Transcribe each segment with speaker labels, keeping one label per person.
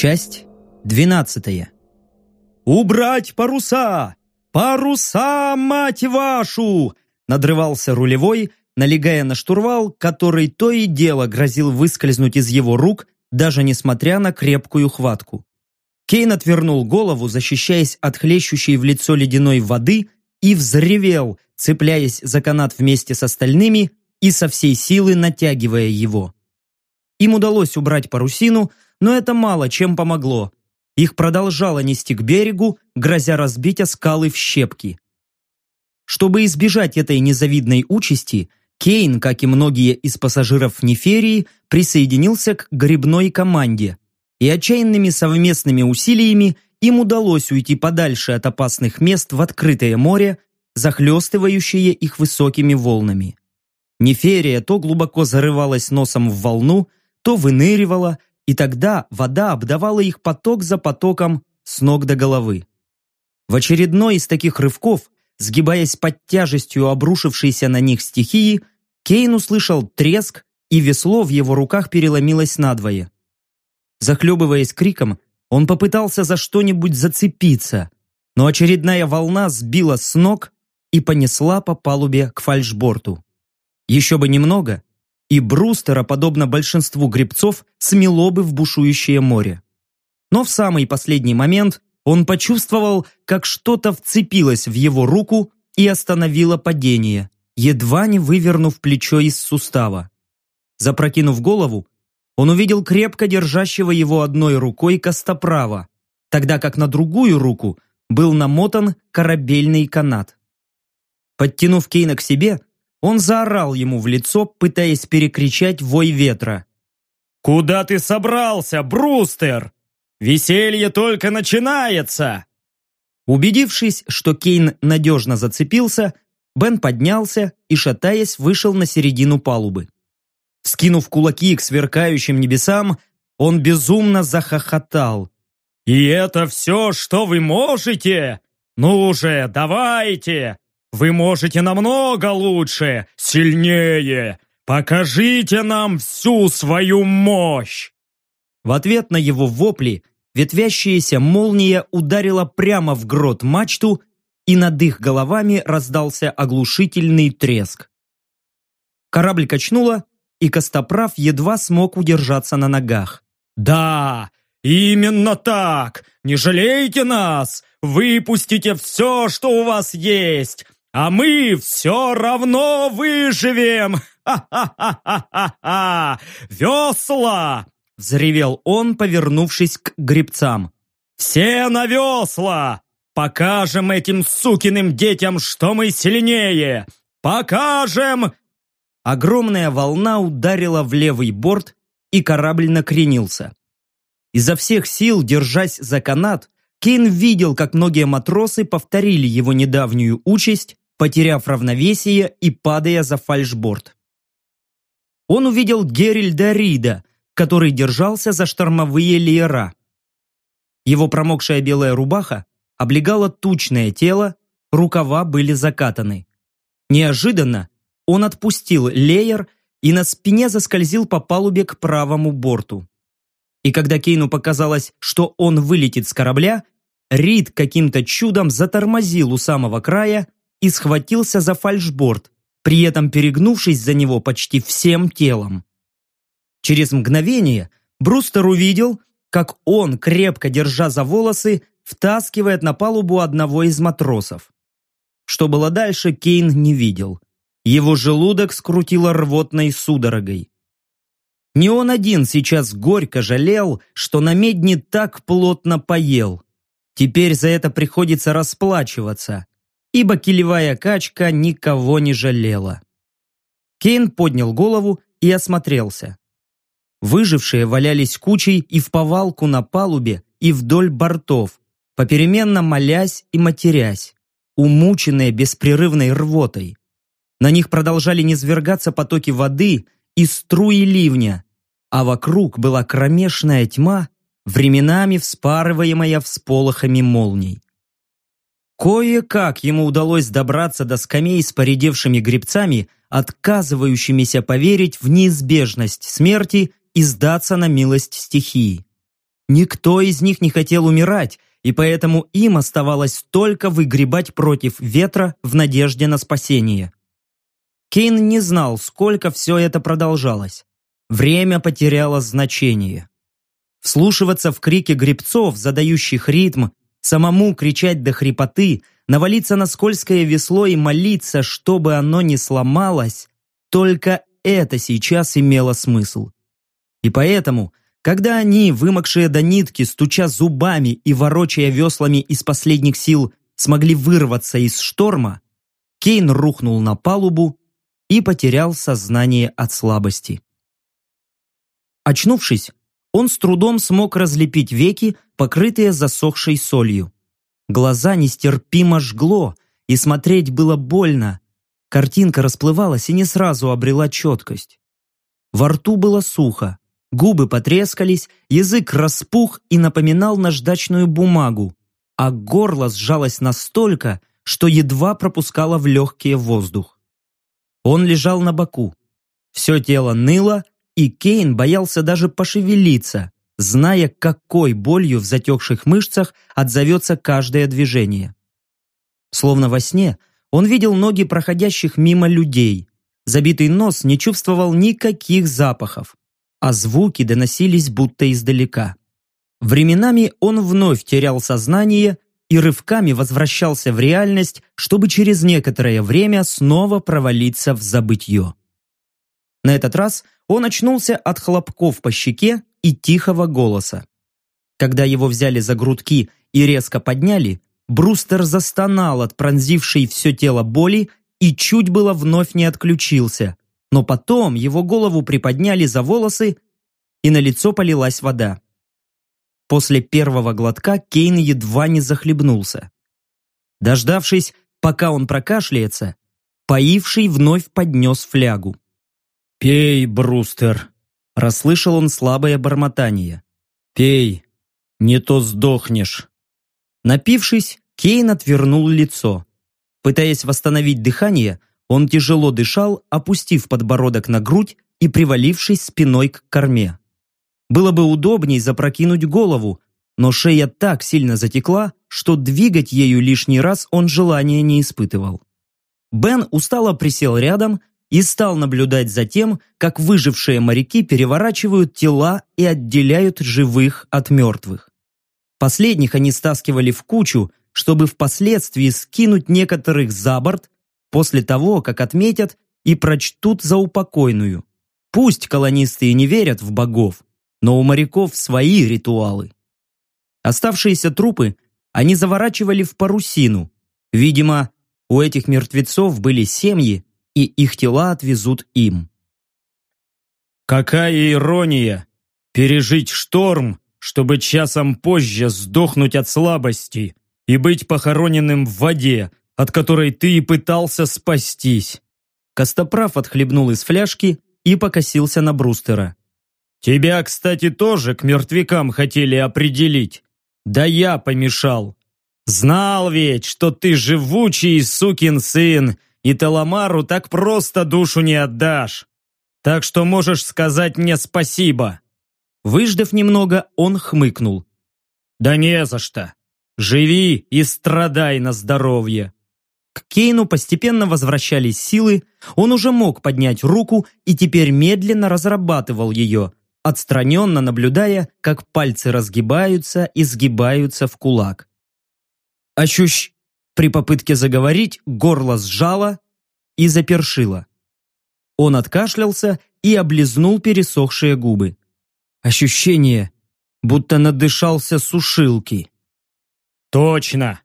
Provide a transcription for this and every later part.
Speaker 1: Часть двенадцатая. «Убрать паруса! Паруса, мать вашу!» надрывался рулевой, налегая на штурвал, который то и дело грозил выскользнуть из его рук, даже несмотря на крепкую хватку. Кейн отвернул голову, защищаясь от хлещущей в лицо ледяной воды, и взревел, цепляясь за канат вместе с остальными и со всей силы натягивая его. Им удалось убрать парусину, но это мало чем помогло. Их продолжало нести к берегу, грозя разбить о скалы в щепки. Чтобы избежать этой незавидной участи, Кейн, как и многие из пассажиров Неферии, присоединился к грибной команде, и отчаянными совместными усилиями им удалось уйти подальше от опасных мест в открытое море, захлестывающее их высокими волнами. Неферия то глубоко зарывалась носом в волну, то выныривала, и тогда вода обдавала их поток за потоком с ног до головы. В очередной из таких рывков, сгибаясь под тяжестью обрушившейся на них стихии, Кейн услышал треск, и весло в его руках переломилось надвое. Захлебываясь криком, он попытался за что-нибудь зацепиться, но очередная волна сбила с ног и понесла по палубе к фальшборту. Еще бы немного, и Брустера, подобно большинству гребцов, смело бы в бушующее море. Но в самый последний момент он почувствовал, как что-то вцепилось в его руку и остановило падение, едва не вывернув плечо из сустава. Запрокинув голову, он увидел крепко держащего его одной рукой костоправа, тогда как на другую руку был намотан корабельный канат. Подтянув Кейна к себе, он заорал ему в лицо, пытаясь перекричать вой ветра. «Куда ты собрался, Брустер? Веселье только начинается!» Убедившись, что Кейн надежно зацепился, Бен поднялся и, шатаясь, вышел на середину палубы. Скинув кулаки к сверкающим небесам, он безумно захохотал. «И это все, что вы можете? Ну же, давайте! Вы можете намного лучше, сильнее! Покажите нам всю свою мощь!» В ответ на его вопли ветвящаяся молния ударила прямо в грот мачту, и над их головами раздался оглушительный треск. Корабль качнуло, и Костоправ едва смог удержаться на ногах. «Да, именно так! Не жалейте нас! Выпустите все, что у вас есть! А мы все равно выживем! Ха-ха-ха-ха-ха! Весла!» — взревел он, повернувшись к гребцам. «Все на весла! Покажем этим сукиным детям, что мы сильнее! Покажем!» Огромная волна ударила в левый борт, и корабль накренился. Изо всех сил, держась за канат, Кейн видел, как многие матросы повторили его недавнюю участь, потеряв равновесие и падая за фальшборд. Он увидел Герильда Рида, который держался за штормовые леера. Его промокшая белая рубаха облегала тучное тело, рукава были закатаны. Неожиданно он отпустил леер и на спине заскользил по палубе к правому борту. И когда Кейну показалось, что он вылетит с корабля, Рид каким-то чудом затормозил у самого края и схватился за фальшборд, при этом перегнувшись за него почти всем телом. Через мгновение Брустер увидел, как он, крепко держа за волосы, втаскивает на палубу одного из матросов. Что было дальше, Кейн не видел. Его желудок скрутило рвотной судорогой. Не он один сейчас горько жалел, что на медне так плотно поел. Теперь за это приходится расплачиваться, ибо килевая качка никого не жалела. Кейн поднял голову и осмотрелся. Выжившие валялись кучей и в повалку на палубе, и вдоль бортов, попеременно молясь и матерясь, умученные беспрерывной рвотой. На них продолжали низвергаться потоки воды и струи ливня, а вокруг была кромешная тьма, временами вспарываемая всполохами молний. Кое-как ему удалось добраться до скамей с поредевшими гребцами, отказывающимися поверить в неизбежность смерти и сдаться на милость стихии. Никто из них не хотел умирать, и поэтому им оставалось только выгребать против ветра в надежде на спасение. Кейн не знал, сколько все это продолжалось. Время потеряло значение. Вслушиваться в крики гребцов, задающих ритм, самому кричать до хрипоты, навалиться на скользкое весло и молиться, чтобы оно не сломалось, только это сейчас имело смысл. И поэтому, когда они, вымокшие до нитки, стуча зубами и ворочая веслами из последних сил, смогли вырваться из шторма, Кейн рухнул на палубу и потерял сознание от слабости. Очнувшись, он с трудом смог разлепить веки, покрытые засохшей солью. Глаза нестерпимо жгло, и смотреть было больно. Картинка расплывалась и не сразу обрела четкость. Во рту было сухо, губы потрескались, язык распух и напоминал наждачную бумагу, а горло сжалось настолько, что едва пропускало в легкие воздух. Он лежал на боку. Все тело ныло, и Кейн боялся даже пошевелиться, зная, какой болью в затекших мышцах отзовется каждое движение. Словно во сне, он видел ноги проходящих мимо людей. Забитый нос не чувствовал никаких запахов, а звуки доносились будто издалека. Временами он вновь терял сознание и рывками возвращался в реальность, чтобы через некоторое время снова провалиться в забытье. На этот раз он очнулся от хлопков по щеке и тихого голоса. Когда его взяли за грудки и резко подняли, Брустер застонал от пронзившей все тело боли и чуть было вновь не отключился, но потом его голову приподняли за волосы и на лицо полилась вода. После первого глотка Кейн едва не захлебнулся. Дождавшись, пока он прокашляется, поивший вновь поднес флягу.
Speaker 2: «Пей, Брустер!» Расслышал он слабое бормотание. «Пей, не то сдохнешь!»
Speaker 1: Напившись, Кейн отвернул лицо. Пытаясь восстановить дыхание, он тяжело дышал, опустив подбородок на грудь и привалившись спиной к корме. Было бы удобней запрокинуть голову, но шея так сильно затекла, что двигать ею лишний раз он желания не испытывал. Бен устало присел рядом и стал наблюдать за тем, как выжившие моряки переворачивают тела и отделяют живых от мертвых. Последних они стаскивали в кучу, чтобы впоследствии скинуть некоторых за борт после того, как отметят и прочтут за упокойную. Пусть колонисты и не верят в богов, но у моряков свои ритуалы. Оставшиеся трупы они заворачивали в парусину. Видимо, у этих мертвецов были семьи, и их тела отвезут им.
Speaker 2: Какая ирония! Пережить шторм, чтобы часом позже сдохнуть от слабости и быть похороненным в воде, от которой ты и пытался спастись.
Speaker 1: Костоправ отхлебнул из фляжки и покосился на Брустера.
Speaker 2: «Тебя, кстати, тоже к мертвякам хотели определить. Да я помешал. Знал ведь, что ты живучий сукин сын и Таламару так просто душу не отдашь. Так что можешь сказать мне спасибо».
Speaker 1: Выждав немного, он хмыкнул.
Speaker 2: «Да не за что. Живи и страдай на здоровье».
Speaker 1: К Кейну постепенно возвращались силы, он уже мог поднять руку и теперь медленно разрабатывал ее, отстраненно наблюдая, как пальцы разгибаются и сгибаются в кулак. Ощущ... При попытке заговорить горло сжало и запершило. Он откашлялся и облизнул пересохшие губы. Ощущение, будто надышался сушилки.
Speaker 2: «Точно!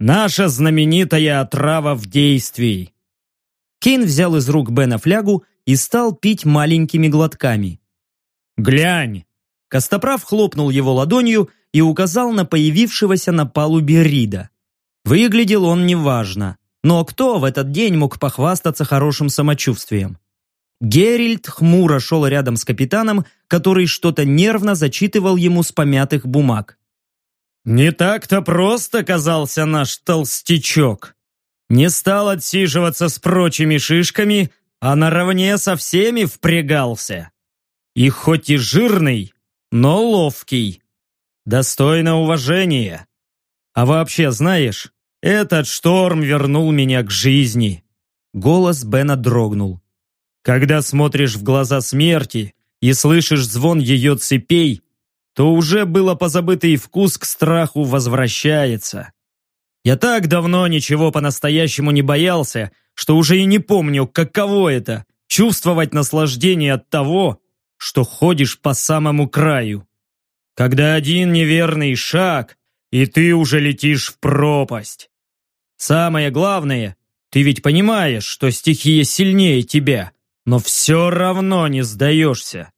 Speaker 2: Наша знаменитая отрава в действии!»
Speaker 1: Кейн взял из рук Бена флягу и стал пить маленькими глотками.
Speaker 2: «Глянь!»
Speaker 1: Костоправ хлопнул его ладонью и указал на появившегося на палубе Рида. Выглядел он неважно, но кто в этот день мог похвастаться хорошим самочувствием? Герильд хмуро шел рядом с капитаном, который что-то нервно зачитывал ему с помятых бумаг.
Speaker 2: «Не так-то просто казался наш толстячок. Не стал отсиживаться с прочими шишками, а наравне со всеми впрягался. И хоть и жирный, но ловкий. достойно уважения. А вообще, знаешь, этот шторм вернул меня к жизни.
Speaker 1: Голос Бена дрогнул.
Speaker 2: Когда смотришь в глаза смерти и слышишь звон ее цепей, то уже было позабытый вкус к страху возвращается. Я так давно ничего по-настоящему не боялся, что уже и не помню, каково это – чувствовать наслаждение от того, что ходишь по самому краю. Когда один неверный шаг, и ты уже летишь в пропасть. Самое главное, ты ведь понимаешь, что стихия сильнее тебя, но все равно не сдаешься.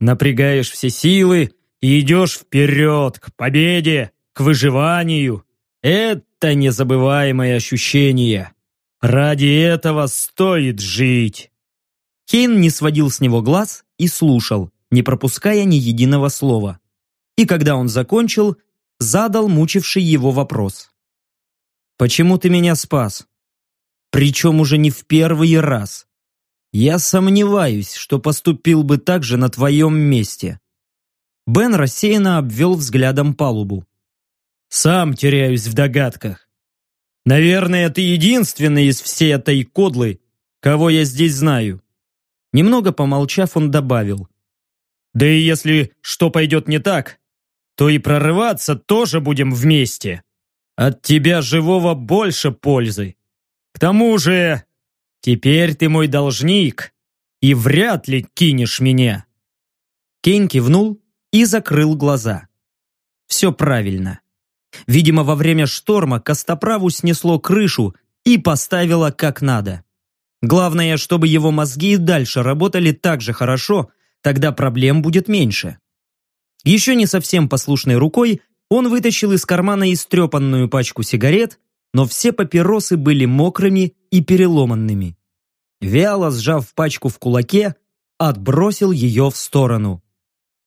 Speaker 2: Напрягаешь все силы и идешь вперед, к победе, к выживанию. Это незабываемое ощущение. Ради этого стоит жить.
Speaker 1: Кейн не сводил с него глаз и слушал, не пропуская ни единого слова. И когда он закончил, задал мучивший его вопрос. «Почему ты меня спас? Причем уже не в первый раз. Я сомневаюсь, что поступил бы так же на твоем месте». Бен рассеянно обвел взглядом палубу.
Speaker 2: «Сам теряюсь в догадках. Наверное, ты единственный из всей этой кодлы, кого я здесь знаю».
Speaker 1: Немного помолчав, он добавил.
Speaker 2: «Да и если что пойдет не так, то и прорываться тоже будем вместе. От тебя живого больше пользы. К тому же, теперь ты мой должник, и вряд ли кинешь меня».
Speaker 1: Кейн кивнул и закрыл глаза. Все правильно. Видимо, во время шторма Костоправу снесло крышу и поставило как надо. Главное, чтобы его мозги и дальше работали так же хорошо, тогда проблем будет меньше. Еще не совсем послушной рукой он вытащил из кармана истрепанную пачку сигарет, но все папиросы были мокрыми и переломанными. Вяло сжав пачку в кулаке, отбросил ее в сторону.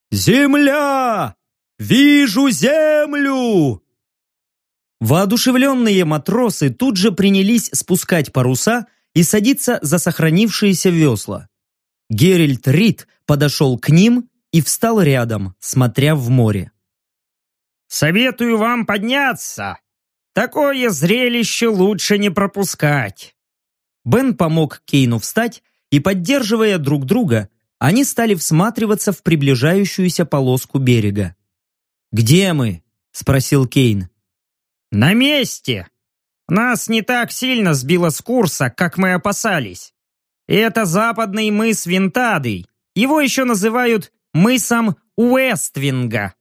Speaker 2: «Земля! Вижу землю!»
Speaker 1: Воодушевленные матросы тут же принялись спускать паруса и садиться за сохранившиеся весла. Геральт Рид подошел к ним и встал рядом, смотря в море.
Speaker 3: Советую вам подняться. Такое зрелище лучше не пропускать.
Speaker 1: Бен помог Кейну встать, и, поддерживая друг друга, они стали всматриваться в приближающуюся полоску берега. «Где мы?» – спросил Кейн.
Speaker 3: «На месте. Нас не так сильно сбило с курса, как мы опасались. Это западный мыс Винтадой. Его еще называют мысом Уэствинга.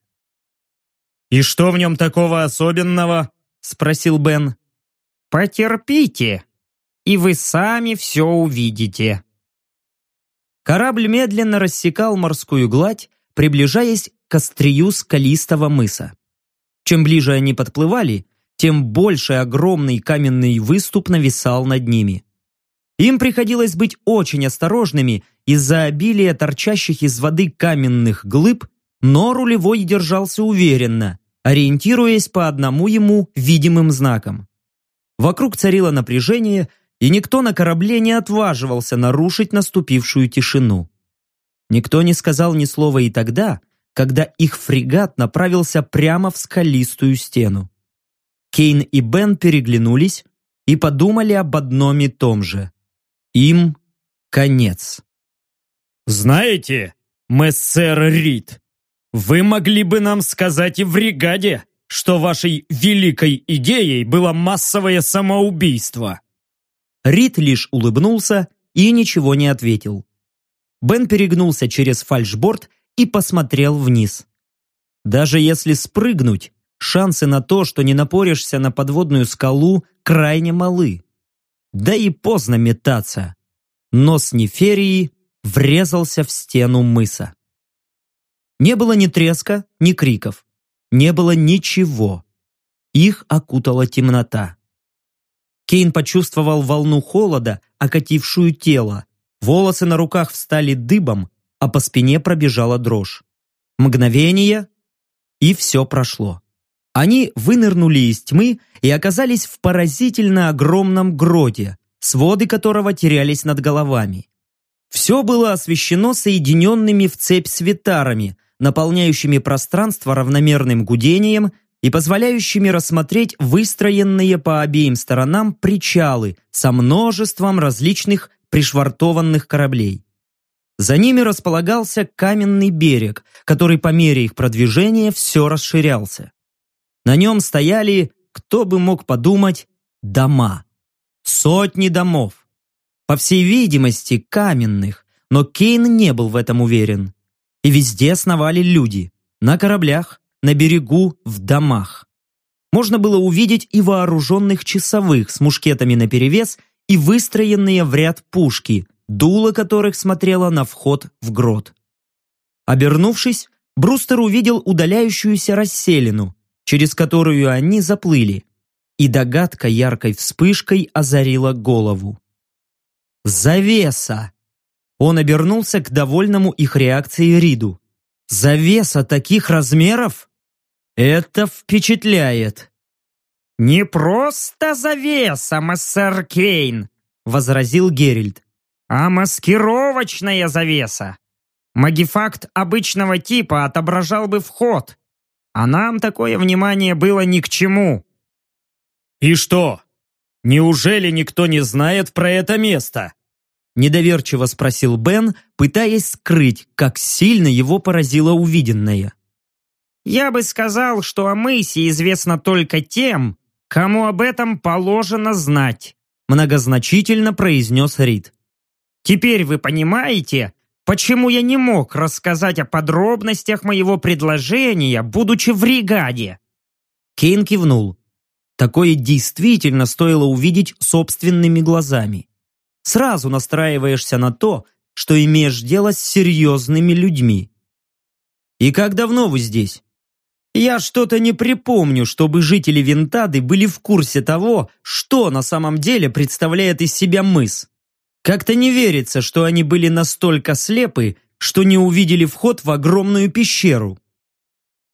Speaker 2: «И что в нем такого особенного?» – спросил Бен.
Speaker 3: «Потерпите, и вы сами все увидите».
Speaker 1: Корабль медленно рассекал морскую гладь, приближаясь к острию скалистого мыса. Чем ближе они подплывали, тем больше огромный каменный выступ нависал над ними. Им приходилось быть очень осторожными из-за обилия торчащих из воды каменных глыб, но рулевой держался уверенно, ориентируясь по одному ему видимым знакам. Вокруг царило напряжение, и никто на корабле не отваживался нарушить наступившую тишину. Никто не сказал ни слова и тогда, когда их фрегат направился прямо в скалистую стену. Кейн и Бен переглянулись и подумали об одном и том же. Им конец.
Speaker 2: «Знаете, мессер Рид, вы могли бы нам сказать и в бригаде, что вашей великой идеей было массовое самоубийство».
Speaker 1: Рид лишь улыбнулся и ничего не ответил. Бен перегнулся через фальшборд и посмотрел вниз. Даже если спрыгнуть, шансы на то, что не напоришься на подводную скалу, крайне малы. Да и поздно метаться. Нос Неферии врезался в стену мыса. Не было ни треска, ни криков. Не было ничего. Их окутала темнота. Кейн почувствовал волну холода, окатившую тело. Волосы на руках встали дыбом, а по спине пробежала дрожь. Мгновение, и все прошло. Они вынырнули из тьмы и оказались в поразительно огромном гроте, своды которого терялись над головами. Все было освещено соединенными в цепь светарами, наполняющими пространство равномерным гудением и позволяющими рассмотреть выстроенные по обеим сторонам причалы со множеством различных пришвартованных кораблей. За ними располагался каменный берег, который по мере их продвижения все расширялся. На нем стояли, кто бы мог подумать, дома. Сотни домов. По всей видимости, каменных, но Кейн не был в этом уверен. И везде сновали люди. На кораблях, на берегу, в домах. Можно было увидеть и вооруженных часовых с мушкетами наперевес и выстроенные в ряд пушки, дуло которых смотрело на вход в грот. Обернувшись, Брустер увидел удаляющуюся расселину, через которую они заплыли, и догадка яркой вспышкой озарила голову. «Завеса!» Он обернулся к довольному их реакции Риду. «Завеса таких размеров? Это впечатляет!»
Speaker 3: «Не просто завеса, мессер Кейн!» возразил Герильд а маскировочная завеса. Магифакт обычного типа отображал бы вход, а нам такое внимание было ни к чему.
Speaker 2: «И что? Неужели никто не знает про это место?»
Speaker 1: Недоверчиво спросил Бен, пытаясь скрыть, как сильно его поразило увиденное.
Speaker 3: «Я бы сказал, что о мысе известно только тем, кому об этом положено знать»,
Speaker 1: многозначительно произнес Рид.
Speaker 3: Теперь вы понимаете, почему я не мог рассказать о подробностях моего предложения, будучи в Ригаде?»
Speaker 1: Кейн кивнул. Такое действительно стоило увидеть собственными глазами. Сразу настраиваешься на то, что имеешь дело с серьезными людьми. «И как давно вы здесь?» Я что-то не припомню, чтобы жители Винтады были в курсе того, что на самом деле представляет из себя мыс. Как-то не верится, что они были настолько слепы, что не увидели вход в огромную пещеру.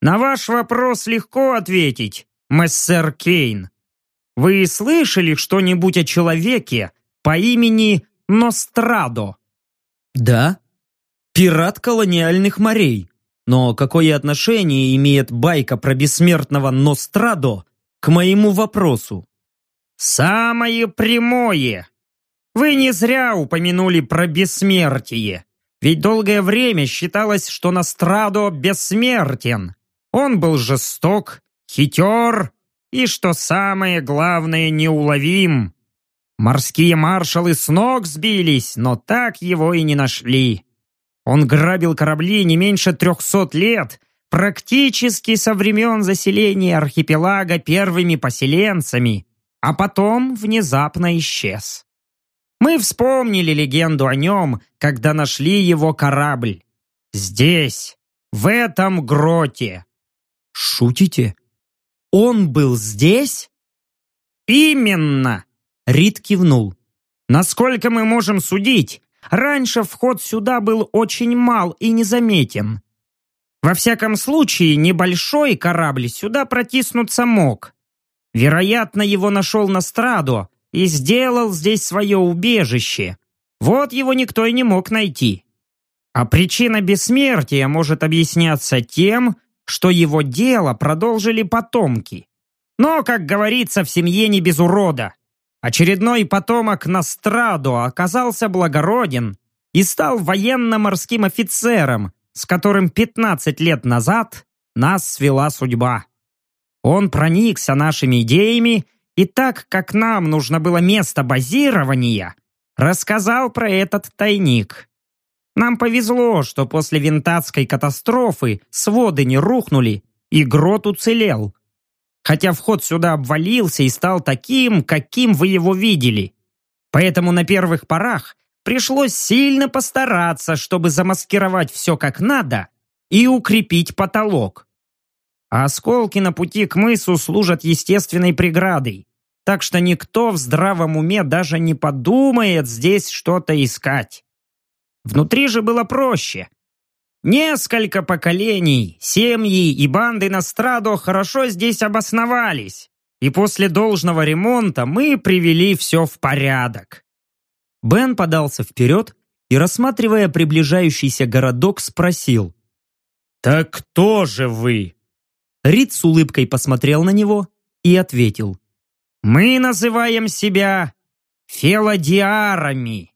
Speaker 3: На ваш вопрос легко ответить, мессер Кейн. Вы слышали что-нибудь о человеке по имени Нострадо?
Speaker 1: Да. Пират колониальных морей. Но какое отношение имеет байка про бессмертного Нострадо к моему вопросу?
Speaker 3: Самое прямое. Вы не зря упомянули про бессмертие. Ведь долгое время считалось, что Настрадо бессмертен. Он был жесток, хитер и, что самое главное, неуловим. Морские маршалы с ног сбились, но так его и не нашли. Он грабил корабли не меньше трехсот лет, практически со времен заселения архипелага первыми поселенцами, а потом внезапно исчез. Мы вспомнили легенду о нем, когда нашли его корабль. Здесь, в этом гроте.
Speaker 1: Шутите? Он был здесь?
Speaker 3: Именно!
Speaker 1: Рид кивнул.
Speaker 3: Насколько мы можем судить, раньше вход сюда был очень мал и незаметен. Во всяком случае, небольшой корабль сюда протиснуться мог. Вероятно, его нашел Настрадо, и сделал здесь свое убежище. Вот его никто и не мог найти. А причина бессмертия может объясняться тем, что его дело продолжили потомки. Но, как говорится, в семье не без урода. Очередной потомок Настрадо оказался благороден и стал военно-морским офицером, с которым 15 лет назад нас свела судьба. Он проникся нашими идеями и так как нам нужно было место базирования, рассказал про этот тайник. Нам повезло, что после винтатской катастрофы своды не рухнули, и грот уцелел. Хотя вход сюда обвалился и стал таким, каким вы его видели. Поэтому на первых порах пришлось сильно постараться, чтобы замаскировать все как надо и укрепить потолок а осколки на пути к мысу служат естественной преградой, так что никто в здравом уме даже не подумает здесь что-то искать. Внутри же было проще. Несколько поколений, семьи и банды Настрадо хорошо здесь обосновались, и после должного ремонта мы привели все в порядок.
Speaker 1: Бен подался вперед и, рассматривая приближающийся городок, спросил.
Speaker 2: Так кто же вы?
Speaker 1: Рид с улыбкой посмотрел на него и ответил.
Speaker 3: Мы называем себя фелодиарами.